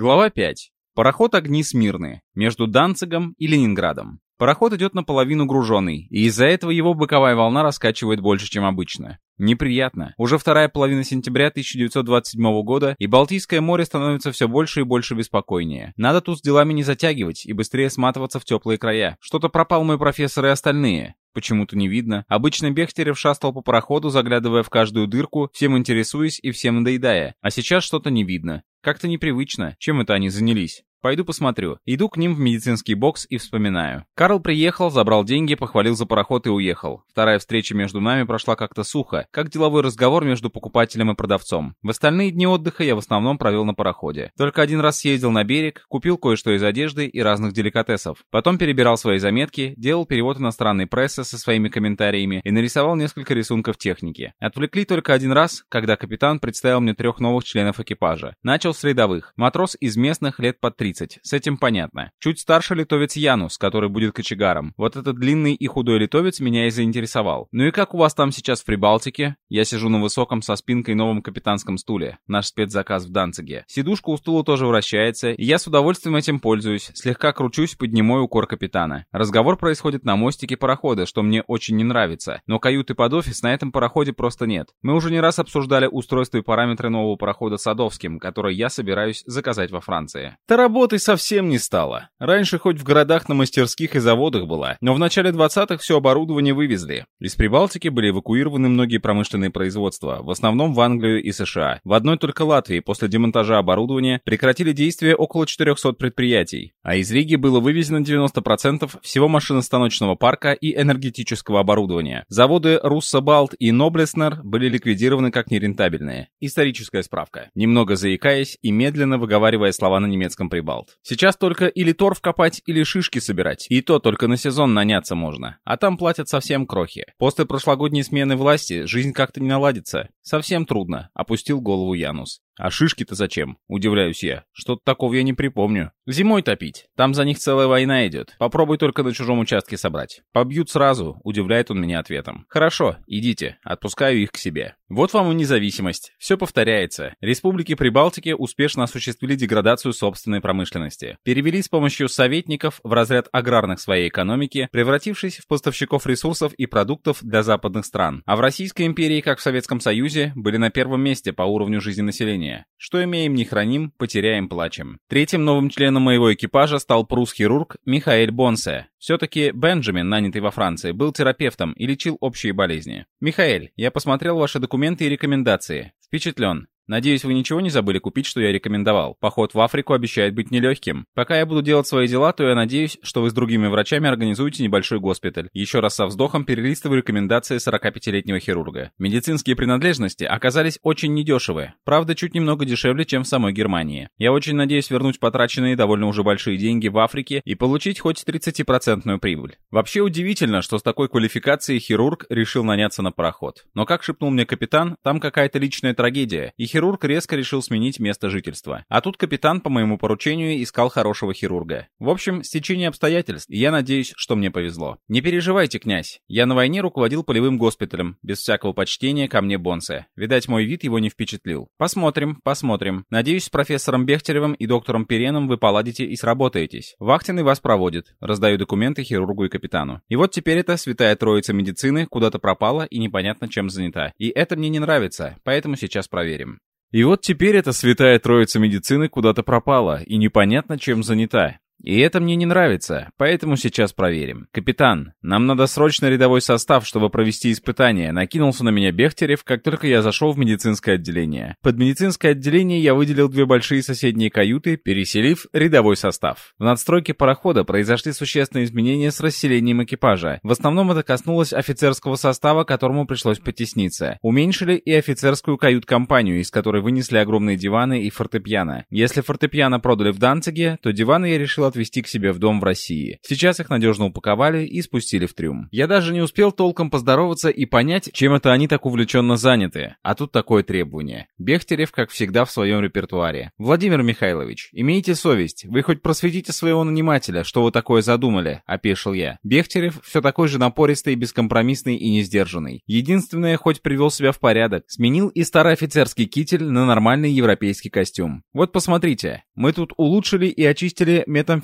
Глава 5. Пароход «Огни Смирны» между Данцигом и Ленинградом. Пароход идет наполовину груженный, и из-за этого его боковая волна раскачивает больше, чем обычно. Неприятно. Уже вторая половина сентября 1927 года, и Балтийское море становится все больше и больше беспокойнее. Надо тут с делами не затягивать и быстрее сматываться в теплые края. Что-то пропал мой профессор и остальные. Почему-то не видно. Обычно Бехтерев шастал по пароходу, заглядывая в каждую дырку, всем интересуясь и всем надоедая. А сейчас что-то не видно. Как-то непривычно. Чем это они занялись? Пойду посмотрю. Иду к ним в медицинский бокс и вспоминаю. Карл приехал, забрал деньги, похвалил за пароход и уехал. Вторая встреча между нами прошла как-то сухо, как деловой разговор между покупателем и продавцом. В остальные дни отдыха я в основном провел на пароходе. Только один раз съездил на берег, купил кое-что из одежды и разных деликатесов. Потом перебирал свои заметки, делал перевод иностранной прессы со своими комментариями и нарисовал несколько рисунков техники. Отвлекли только один раз, когда капитан представил мне трех новых членов экипажа. Начал с рядовых. Матрос из местных лет под 30 30, с этим понятно. Чуть старше литовец Янус, который будет кочегаром. Вот этот длинный и худой литовец меня и заинтересовал. Ну и как у вас там сейчас в Прибалтике? Я сижу на высоком со спинкой новом капитанском стуле. Наш спецзаказ в Данциге. Сидушка у стула тоже вращается, и я с удовольствием этим пользуюсь. Слегка кручусь под немой укор капитана. Разговор происходит на мостике парохода, что мне очень не нравится. Но каюты под офис на этом пароходе просто нет. Мы уже не раз обсуждали устройство и параметры нового парохода Садовским, который я собираюсь заказать во Франции. Тарабо работы совсем не стало. Раньше хоть в городах на мастерских и заводах была, но в начале 20-х все оборудование вывезли. Из Прибалтики были эвакуированы многие промышленные производства, в основном в Англию и США. В одной только Латвии после демонтажа оборудования прекратили действие около 400 предприятий, а из Риги было вывезено 90% всего машиностаночного парка и энергетического оборудования. Заводы Руссобалт и Ноблеснер были ликвидированы как нерентабельные. Историческая справка. Немного заикаясь и медленно выговаривая слова на немецком прибалтике. Прибалт. Сейчас только или торф копать, или шишки собирать. И то только на сезон наняться можно. А там платят совсем крохи. После прошлогодней смены власти жизнь как-то не наладится. Совсем трудно, опустил голову Янус. А шишки-то зачем? Удивляюсь я. Что-то такого я не припомню. Зимой топить. Там за них целая война идет. Попробуй только на чужом участке собрать. Побьют сразу, удивляет он меня ответом. Хорошо, идите. Отпускаю их к себе. Вот вам и независимость. Все повторяется. Республики Прибалтики успешно осуществили деградацию собственной промышленности. Перевели с помощью советников в разряд аграрных своей экономики, превратившись в поставщиков ресурсов и продуктов для западных стран. А в Российской империи, как в Советском Союзе, были на первом месте по уровню жизни населения. Что имеем, не храним, потеряем, плачем. Третьим новым членом моего экипажа стал прусс-хирург Михаэль Бонсе. Все-таки Бенджамин, нанятый во Франции, был терапевтом и лечил общие болезни. Михаэль, я посмотрел ваши документы и рекомендации. Впечатлен. Надеюсь, вы ничего не забыли купить, что я рекомендовал. Поход в Африку обещает быть нелегким. Пока я буду делать свои дела, то я надеюсь, что вы с другими врачами организуете небольшой госпиталь. Еще раз со вздохом перелистываю рекомендации 45-летнего хирурга. Медицинские принадлежности оказались очень недешевые. Правда, чуть немного дешевле, чем в самой Германии. Я очень надеюсь вернуть потраченные довольно уже большие деньги в Африке и получить хоть 30% прибыль. Вообще удивительно, что с такой квалификацией хирург решил наняться на пароход. Но как шепнул мне капитан, там какая-то личная трагедия, и хирург резко решил сменить место жительства. А тут капитан по моему поручению искал хорошего хирурга. В общем, стечение обстоятельств, и я надеюсь, что мне повезло. Не переживайте, князь. Я на войне руководил полевым госпиталем, без всякого почтения ко мне Бонсе. Видать, мой вид его не впечатлил. Посмотрим, посмотрим. Надеюсь, с профессором Бехтеревым и доктором Переном вы поладите и сработаетесь. Вахтенный вас проводит. Раздаю документы хирургу и капитану. И вот теперь эта святая троица медицины куда-то пропала и непонятно чем занята. И это мне не нравится, поэтому сейчас проверим. И вот теперь эта святая троица медицины куда-то пропала и непонятно чем занята. И это мне не нравится, поэтому сейчас проверим. Капитан, нам надо срочно рядовой состав, чтобы провести испытание. Накинулся на меня Бехтерев, как только я зашел в медицинское отделение. Под медицинское отделение я выделил две большие соседние каюты, переселив рядовой состав. В надстройке парохода произошли существенные изменения с расселением экипажа. В основном это коснулось офицерского состава, которому пришлось потесниться. Уменьшили и офицерскую кают-компанию, из которой вынесли огромные диваны и фортепиано. Если фортепиано продали в Данциге, то диваны я решил отвезти к себе в дом в России. Сейчас их надежно упаковали и спустили в трюм. Я даже не успел толком поздороваться и понять, чем это они так увлеченно заняты. А тут такое требование. Бехтерев, как всегда, в своем репертуаре. Владимир Михайлович, имейте совесть. Вы хоть просветите своего нанимателя, что вы такое задумали, опешил я. Бехтерев все такой же напористый, бескомпромиссный и несдержанный. Единственное, хоть привел себя в порядок, сменил и старый офицерский китель на нормальный европейский костюм. Вот посмотрите, мы тут улучшили и очистили метамфетамин,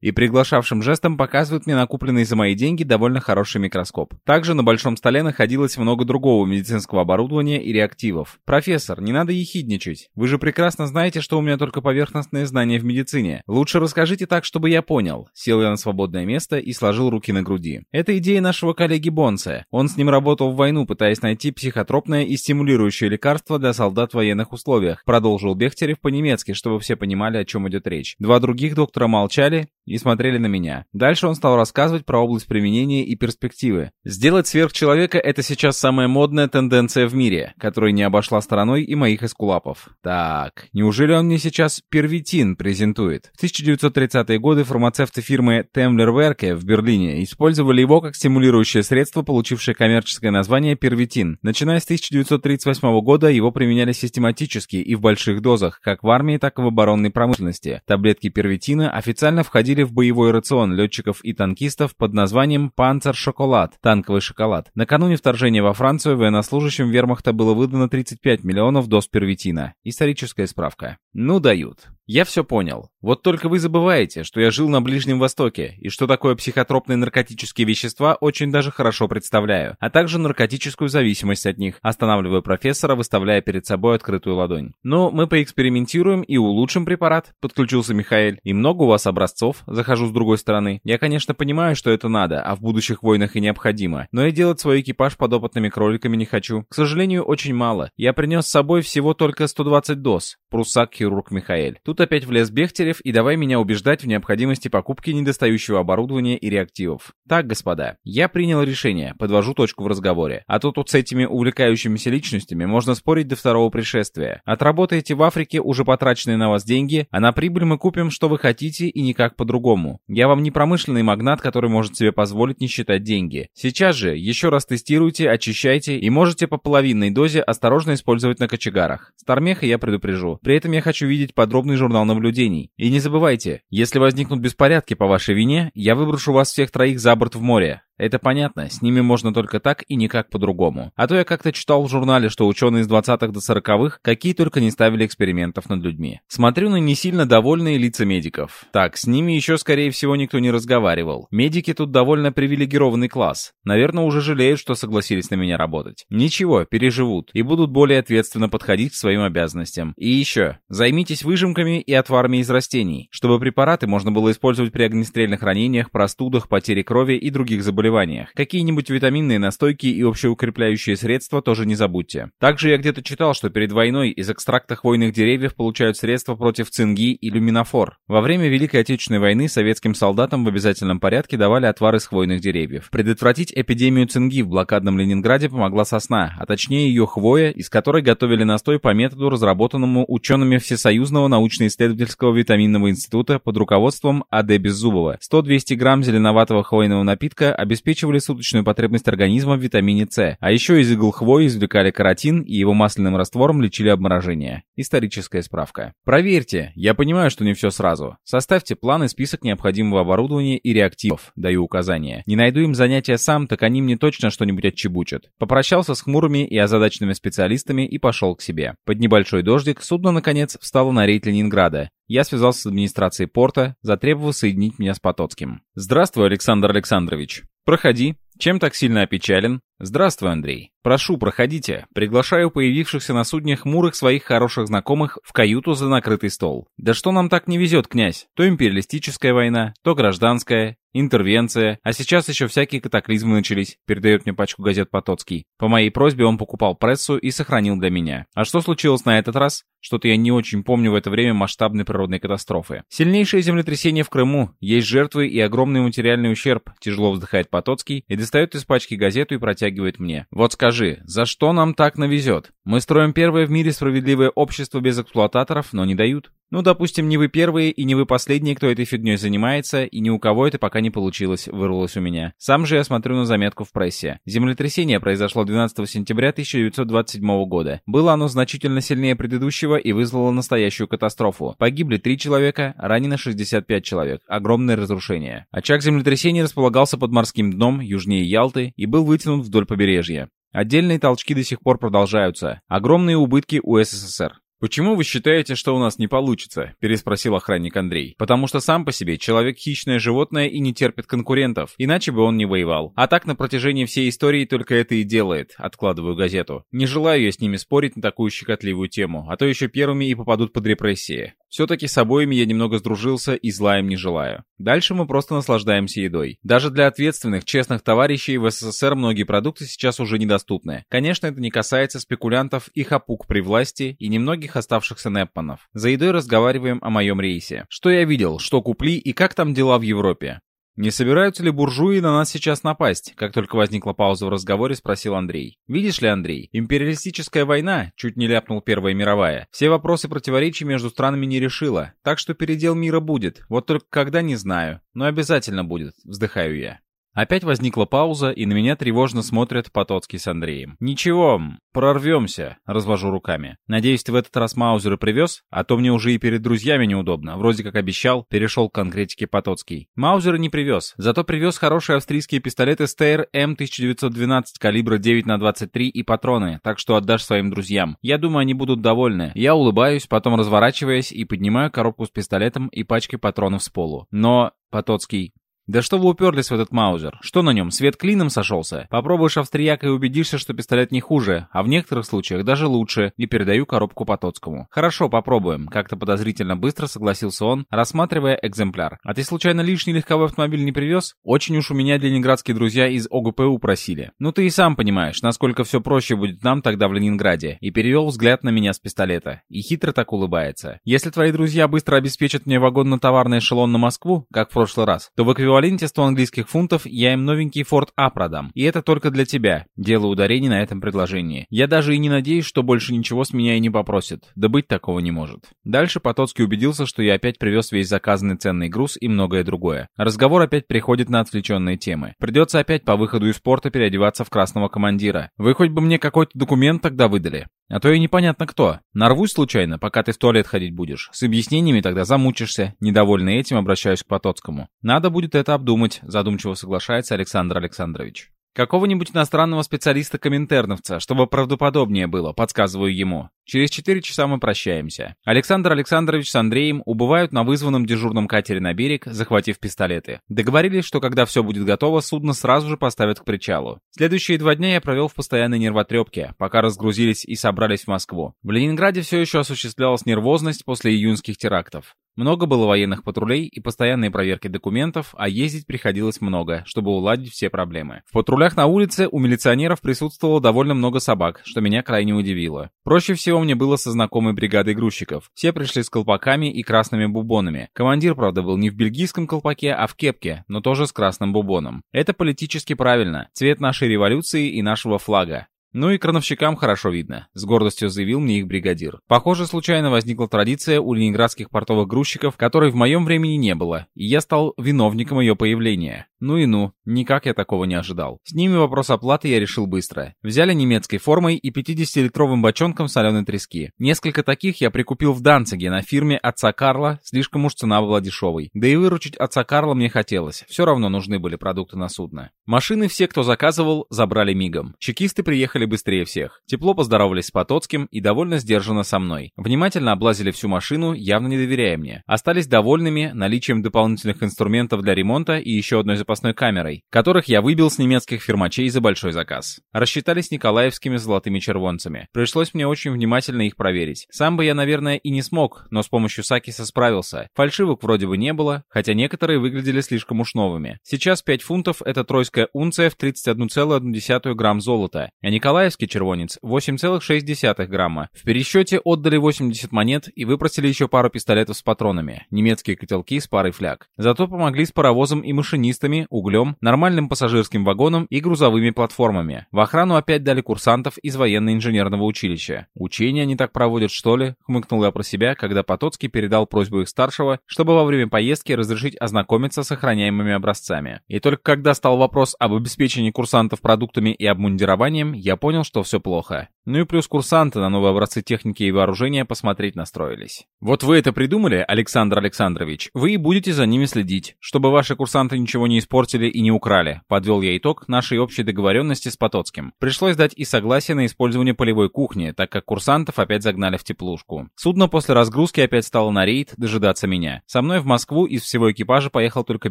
и приглашавшим жестом показывают мне накупленный за мои деньги довольно хороший микроскоп. Также на большом столе находилось много другого медицинского оборудования и реактивов. «Профессор, не надо ехидничать. Вы же прекрасно знаете, что у меня только поверхностные знания в медицине. Лучше расскажите так, чтобы я понял». Сел я на свободное место и сложил руки на груди. Это идея нашего коллеги Бонса. Он с ним работал в войну, пытаясь найти психотропное и стимулирующее лекарство для солдат в военных условиях. Продолжил Бехтерев по-немецки, чтобы все понимали, о чем идет речь. Два других доктора молчали, и смотрели на меня. Дальше он стал рассказывать про область применения и перспективы. Сделать сверхчеловека — это сейчас самая модная тенденция в мире, которая не обошла стороной и моих эскулапов. Так, неужели он мне сейчас первитин презентует? В 1930-е годы фармацевты фирмы Темлер Верке в Берлине использовали его как стимулирующее средство, получившее коммерческое название первитин. Начиная с 1938 года его применяли систематически и в больших дозах, как в армии, так и в оборонной промышленности. Таблетки первитина официально входили входили в боевой рацион летчиков и танкистов под названием «Панцер-шоколад» — танковый шоколад. Накануне вторжения во Францию военнослужащим вермахта было выдано 35 миллионов доз первитина. Историческая справка. Ну дают. Я все понял. Вот только вы забываете, что я жил на Ближнем Востоке, и что такое психотропные наркотические вещества очень даже хорошо представляю, а также наркотическую зависимость от них, останавливая профессора, выставляя перед собой открытую ладонь. Но мы поэкспериментируем и улучшим препарат, подключился Михаил, и много у вас образцов, захожу с другой стороны. Я, конечно, понимаю, что это надо, а в будущих войнах и необходимо, но я делать свой экипаж подопытными кроликами не хочу. К сожалению, очень мало. Я принес с собой всего только 120 доз. Пруссак-хирург Михаил. Тут опять влез Бехтерев и давай меня убеждать в необходимости покупки недостающего оборудования и реактивов. Так, господа, я принял решение, подвожу точку в разговоре. А то тут с этими увлекающимися личностями можно спорить до второго пришествия. Отработаете в Африке уже потраченные на вас деньги, а на прибыль мы купим, что вы хотите и никак по-другому. Я вам не промышленный магнат, который может себе позволить не считать деньги. Сейчас же еще раз тестируйте, очищайте и можете по половинной дозе осторожно использовать на кочегарах. Стармеха я предупрежу. При этом я хочу видеть подробный журнал наблюдений. И не забывайте, если возникнут беспорядки по вашей вине, я выброшу вас всех троих за борт в море. Это понятно, с ними можно только так и никак по-другому. А то я как-то читал в журнале, что ученые с 20-х до 40-х какие только не ставили экспериментов над людьми. Смотрю на не сильно довольные лица медиков. Так, с ними еще, скорее всего, никто не разговаривал. Медики тут довольно привилегированный класс. Наверное, уже жалеют, что согласились на меня работать. Ничего, переживут и будут более ответственно подходить к своим обязанностям. И еще, займитесь выжимками и отварами из растений, чтобы препараты можно было использовать при огнестрельных ранениях, простудах, потере крови и других заболеваниях заболеваниях. Какие-нибудь витаминные настойки и общеукрепляющие средства тоже не забудьте. Также я где-то читал, что перед войной из экстракта хвойных деревьев получают средства против цинги и люминофор. Во время Великой Отечественной войны советским солдатам в обязательном порядке давали отвар из хвойных деревьев. Предотвратить эпидемию цинги в блокадном Ленинграде помогла сосна, а точнее ее хвоя, из которой готовили настой по методу, разработанному учеными Всесоюзного научно-исследовательского витаминного института под руководством А.Д. Беззубова. 100-200 грамм зеленоватого хвойного напитка обеспечивали обеспечивали суточную потребность организма в витамине С, а еще из игл хвои извлекали каротин и его масляным раствором лечили обморожение. Историческая справка. Проверьте, я понимаю, что не все сразу. Составьте план и список необходимого оборудования и реактивов, даю указания. Не найду им занятия сам, так они мне точно что-нибудь отчебучат. Попрощался с хмурыми и озадаченными специалистами и пошел к себе. Под небольшой дождик судно, наконец, встало на рейд Ленинграда. Я связался с администрацией порта, затребовал соединить меня с Потоцким. «Здравствуй, Александр Александрович. Проходи. Чем так сильно опечален?» «Здравствуй, Андрей. Прошу, проходите. Приглашаю появившихся на судне хмурых своих хороших знакомых в каюту за накрытый стол. Да что нам так не везет, князь? То империалистическая война, то гражданская, интервенция, а сейчас еще всякие катаклизмы начались, передает мне пачку газет Потоцкий. По моей просьбе он покупал прессу и сохранил для меня. А что случилось на этот раз? Что-то я не очень помню в это время масштабной природной катастрофы. Сильнейшее землетрясение в Крыму, есть жертвы и огромный материальный ущерб, тяжело вздыхает Потоцкий и достает из пачки газету и протягивает мне. Вот скажи, Скажи, за что нам так навезет? Мы строим первое в мире справедливое общество без эксплуататоров, но не дают. Ну, допустим, не вы первые и не вы последние, кто этой фигней занимается, и ни у кого это пока не получилось, вырвалось у меня. Сам же я смотрю на заметку в прессе. Землетрясение произошло 12 сентября 1927 года. Было оно значительно сильнее предыдущего и вызвало настоящую катастрофу. Погибли 3 человека, ранено 65 человек. Огромное разрушение. Очаг землетрясения располагался под морским дном, южнее Ялты, и был вытянут вдоль побережья. Отдельные толчки до сих пор продолжаются. Огромные убытки у СССР. «Почему вы считаете, что у нас не получится?» – переспросил охранник Андрей. «Потому что сам по себе человек хищное животное и не терпит конкурентов, иначе бы он не воевал. А так на протяжении всей истории только это и делает», – откладываю газету. «Не желаю я с ними спорить на такую щекотливую тему, а то еще первыми и попадут под репрессии. Все-таки с обоими я немного сдружился и зла им не желаю. Дальше мы просто наслаждаемся едой. Даже для ответственных, честных товарищей в СССР многие продукты сейчас уже недоступны. Конечно, это не касается спекулянтов и хапук при власти и немногих оставшихся неппанов. За едой разговариваем о моем рейсе. Что я видел, что купли и как там дела в Европе. «Не собираются ли буржуи на нас сейчас напасть?» Как только возникла пауза в разговоре, спросил Андрей. «Видишь ли, Андрей, империалистическая война, чуть не ляпнул Первая мировая, все вопросы противоречий между странами не решила, так что передел мира будет, вот только когда не знаю, но обязательно будет», вздыхаю я. Опять возникла пауза, и на меня тревожно смотрят Потоцкий с Андреем. «Ничего, прорвемся», — развожу руками. «Надеюсь, ты в этот раз Маузеры привез? А то мне уже и перед друзьями неудобно. Вроде как обещал, перешел к конкретике Потоцкий. Маузеры не привез, зато привез хорошие австрийские пистолеты Стейр М1912 калибра 9 на 23 и патроны, так что отдашь своим друзьям. Я думаю, они будут довольны. Я улыбаюсь, потом разворачиваясь и поднимаю коробку с пистолетом и пачкой патронов с полу. Но Потоцкий да что вы уперлись в этот маузер? Что на нем, свет клином сошелся? Попробуешь австрияк и убедишься, что пистолет не хуже, а в некоторых случаях даже лучше, и передаю коробку Потоцкому. Хорошо, попробуем. Как-то подозрительно быстро согласился он, рассматривая экземпляр. А ты случайно лишний легковой автомобиль не привез? Очень уж у меня ленинградские друзья из ОГПУ просили. Ну ты и сам понимаешь, насколько все проще будет нам тогда в Ленинграде. И перевел взгляд на меня с пистолета. И хитро так улыбается. Если твои друзья быстро обеспечат мне вагонно-товарный эшелон на Москву, как в прошлый раз, то в эквиваленте эквиваленте 100 английских фунтов я им новенький Ford A продам. И это только для тебя. Делаю ударение на этом предложении. Я даже и не надеюсь, что больше ничего с меня и не попросят. Да быть такого не может. Дальше Потоцкий убедился, что я опять привез весь заказанный ценный груз и многое другое. Разговор опять приходит на отвлеченные темы. Придется опять по выходу из порта переодеваться в красного командира. Вы хоть бы мне какой-то документ тогда выдали. А то и непонятно кто. Нарвусь случайно, пока ты в туалет ходить будешь. С объяснениями тогда замучишься. Недовольный этим обращаюсь к Потоцкому. Надо будет это обдумать, задумчиво соглашается Александр Александрович. Какого-нибудь иностранного специалиста-коминтерновца, чтобы правдоподобнее было, подсказываю ему. Через 4 часа мы прощаемся. Александр Александрович с Андреем убывают на вызванном дежурном катере на берег, захватив пистолеты. Договорились, что когда все будет готово, судно сразу же поставят к причалу. Следующие два дня я провел в постоянной нервотрепке, пока разгрузились и собрались в Москву. В Ленинграде все еще осуществлялась нервозность после июньских терактов. Много было военных патрулей и постоянные проверки документов, а ездить приходилось много, чтобы уладить все проблемы. В патрулях на улице у милиционеров присутствовало довольно много собак, что меня крайне удивило. Проще всего мне было со знакомой бригадой грузчиков. Все пришли с колпаками и красными бубонами. Командир, правда, был не в бельгийском колпаке, а в кепке, но тоже с красным бубоном. Это политически правильно. Цвет нашей революции и нашего флага. Ну и крановщикам хорошо видно, с гордостью заявил мне их бригадир. Похоже, случайно возникла традиция у ленинградских портовых грузчиков, которой в моем времени не было, и я стал виновником ее появления. Ну и ну, никак я такого не ожидал. С ними вопрос оплаты я решил быстро. Взяли немецкой формой и 50-литровым бочонком соленой трески. Несколько таких я прикупил в Данциге на фирме отца Карла, слишком уж цена была дешевой. Да и выручить отца Карла мне хотелось, все равно нужны были продукты на судно. Машины все, кто заказывал, забрали мигом. Чекисты приехали быстрее всех. Тепло поздоровались с Потоцким и довольно сдержанно со мной. Внимательно облазили всю машину, явно не доверяя мне. Остались довольными наличием дополнительных инструментов для ремонта и еще одной запасной камерой, которых я выбил с немецких фирмачей за большой заказ. Рассчитались николаевскими золотыми червонцами. Пришлось мне очень внимательно их проверить. Сам бы я, наверное, и не смог, но с помощью Сакиса справился. Фальшивок вроде бы не было, хотя некоторые выглядели слишком уж новыми. Сейчас 5 фунтов — это тройская унция в 31,1 грамм золота, а Николай Николаевский червонец 8,6 грамма. В пересчете отдали 80 монет и выпросили еще пару пистолетов с патронами, немецкие котелки с парой фляг. Зато помогли с паровозом и машинистами, углем, нормальным пассажирским вагоном и грузовыми платформами. В охрану опять дали курсантов из военно-инженерного училища. Учения они так проводят, что ли? Хмыкнул я про себя, когда Потоцкий передал просьбу их старшего, чтобы во время поездки разрешить ознакомиться с охраняемыми образцами. И только когда стал вопрос об обеспечении курсантов продуктами и обмундированием, я понял, что все плохо. Ну и плюс курсанты на новые образцы техники и вооружения посмотреть настроились. Вот вы это придумали, Александр Александрович, вы и будете за ними следить, чтобы ваши курсанты ничего не испортили и не украли. Подвел я итог нашей общей договоренности с Потоцким. Пришлось дать и согласие на использование полевой кухни, так как курсантов опять загнали в теплушку. Судно после разгрузки опять стало на рейд дожидаться меня. Со мной в Москву из всего экипажа поехал только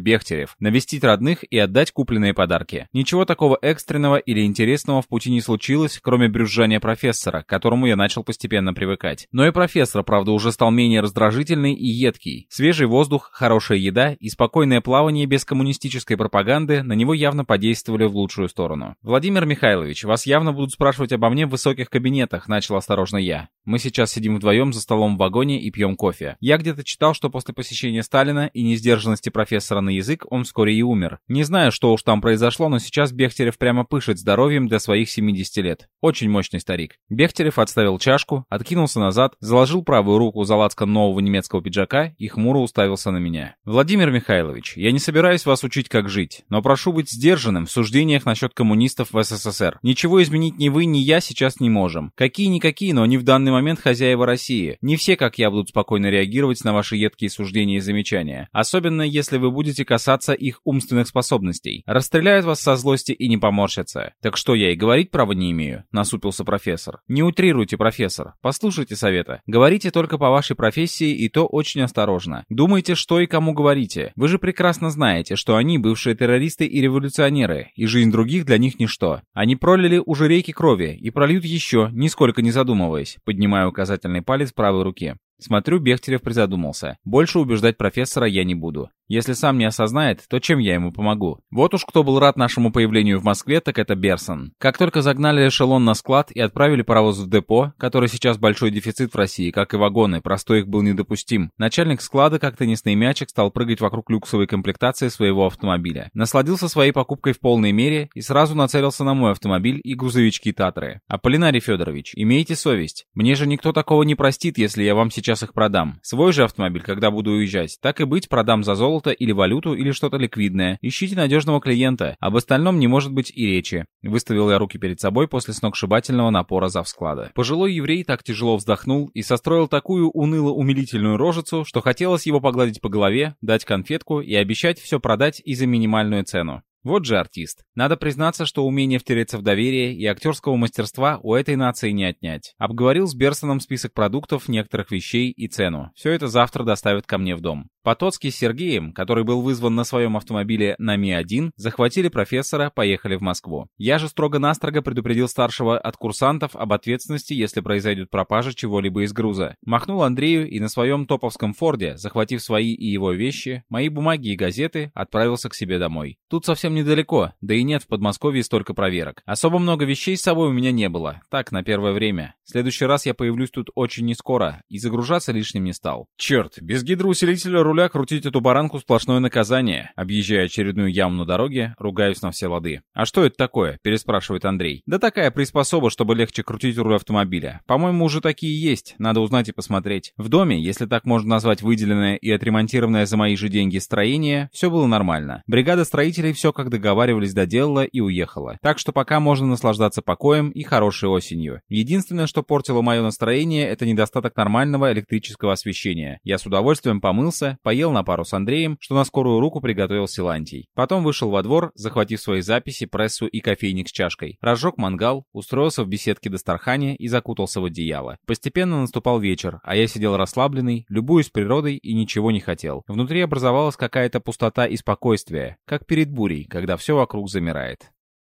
Бехтерев, навестить родных и отдать купленные подарки. Ничего такого экстренного или интересного в пути не случилось, кроме брюзжания профессора, к которому я начал постепенно привыкать. Но и профессор, правда, уже стал менее раздражительный и едкий. Свежий воздух, хорошая еда и спокойное плавание без коммунистической пропаганды на него явно подействовали в лучшую сторону. «Владимир Михайлович, вас явно будут спрашивать обо мне в высоких кабинетах», — начал осторожно я. «Мы сейчас сидим вдвоем за столом в вагоне и пьем кофе. Я где-то читал, что после посещения Сталина и несдержанности профессора на язык он вскоре и умер. Не знаю, что уж там произошло, но сейчас Бехтерев прямо пышет здоровьем для своих 70 лет. Очень мощный старик. Бехтерев отставил чашку, откинулся назад, заложил правую руку за лацкан нового немецкого пиджака и хмуро уставился на меня. «Владимир Михайлович, я не собираюсь вас учить, как жить, но прошу быть сдержанным в суждениях насчет коммунистов в СССР. Ничего изменить ни вы, ни я сейчас не можем. Какие-никакие, но они в данный момент хозяева России. Не все, как я, будут спокойно реагировать на ваши едкие суждения и замечания. Особенно, если вы будете касаться их умственных способностей. Расстреляют вас со злости и не поморщатся. Так что я и говорить права не имею?» Насупился профессор. Не утрируйте, профессор. Послушайте совета. Говорите только по вашей профессии и то очень осторожно. Думайте, что и кому говорите. Вы же прекрасно знаете, что они бывшие террористы и революционеры, и жизнь других для них ничто. Они пролили уже реки крови и прольют еще, нисколько не задумываясь, поднимая указательный палец правой руке. Смотрю, Бехтерев призадумался. Больше убеждать профессора я не буду. Если сам не осознает, то чем я ему помогу? Вот уж кто был рад нашему появлению в Москве, так это Берсон. Как только загнали эшелон на склад и отправили паровоз в депо, который сейчас большой дефицит в России, как и вагоны, простой их был недопустим, начальник склада как теннисный мячик стал прыгать вокруг люксовой комплектации своего автомобиля. Насладился своей покупкой в полной мере и сразу нацелился на мой автомобиль и грузовички Татры. Аполлинарий Федорович, имейте совесть. Мне же никто такого не простит, если я вам сейчас их продам. Свой же автомобиль, когда буду уезжать, так и быть, продам за золото золото или валюту или что-то ликвидное. Ищите надежного клиента. Об остальном не может быть и речи. Выставил я руки перед собой после сногсшибательного напора завсклада. Пожилой еврей так тяжело вздохнул и состроил такую уныло-умилительную рожицу, что хотелось его погладить по голове, дать конфетку и обещать все продать и за минимальную цену. Вот же артист. Надо признаться, что умение втереться в доверие и актерского мастерства у этой нации не отнять. Обговорил с Берсоном список продуктов, некоторых вещей и цену. Все это завтра доставят ко мне в дом. Потоцкий с Сергеем, который был вызван на своем автомобиле на Ми-1, захватили профессора, поехали в Москву. Я же строго-настрого предупредил старшего от курсантов об ответственности, если произойдет пропажа чего-либо из груза. Махнул Андрею и на своем топовском Форде, захватив свои и его вещи, мои бумаги и газеты, отправился к себе домой. Тут совсем недалеко, да и нет в Подмосковье столько проверок. Особо много вещей с собой у меня не было. Так, на первое время. В следующий раз я появлюсь тут очень нескоро и загружаться лишним не стал. Черт, без гидроусилителя руля крутить эту баранку сплошное наказание. Объезжая очередную яму на дороге, ругаюсь на все лады. А что это такое? Переспрашивает Андрей. Да такая приспособа, чтобы легче крутить руль автомобиля. По-моему, уже такие есть. Надо узнать и посмотреть. В доме, если так можно назвать выделенное и отремонтированное за мои же деньги строение, все было нормально. Бригада строителей все как договаривались доделала и уехала. Так что пока можно наслаждаться покоем и хорошей осенью. Единственное, что портило мое настроение, это недостаток нормального электрического освещения. Я с удовольствием помылся, поел на пару с Андреем, что на скорую руку приготовил Силантий. Потом вышел во двор, захватив свои записи, прессу и кофейник с чашкой. Разжег мангал, устроился в беседке Достархане и закутался в одеяло. Постепенно наступал вечер, а я сидел расслабленный, любуясь природой и ничего не хотел. Внутри образовалась какая-то пустота и спокойствие, как перед бурей, когда все вокруг замирает.